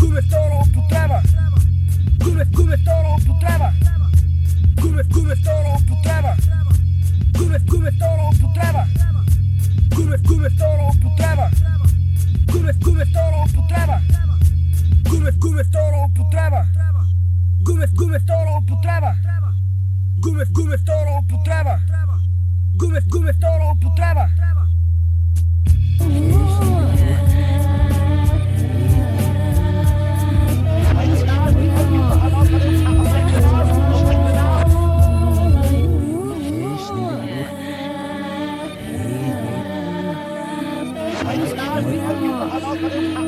Cubes todo tu traba. Cubes, cubes todo tu traba. Cubes, cubes todo tu traba. Cubes, cubes todo tu traba. Cubes, cubes todo tu traba. Cubes, cubes todo tu traba. Cubes, cubes todo tu traba. Cubes, cubes todo tu traba. Cubes, cubes todo tu Ayo.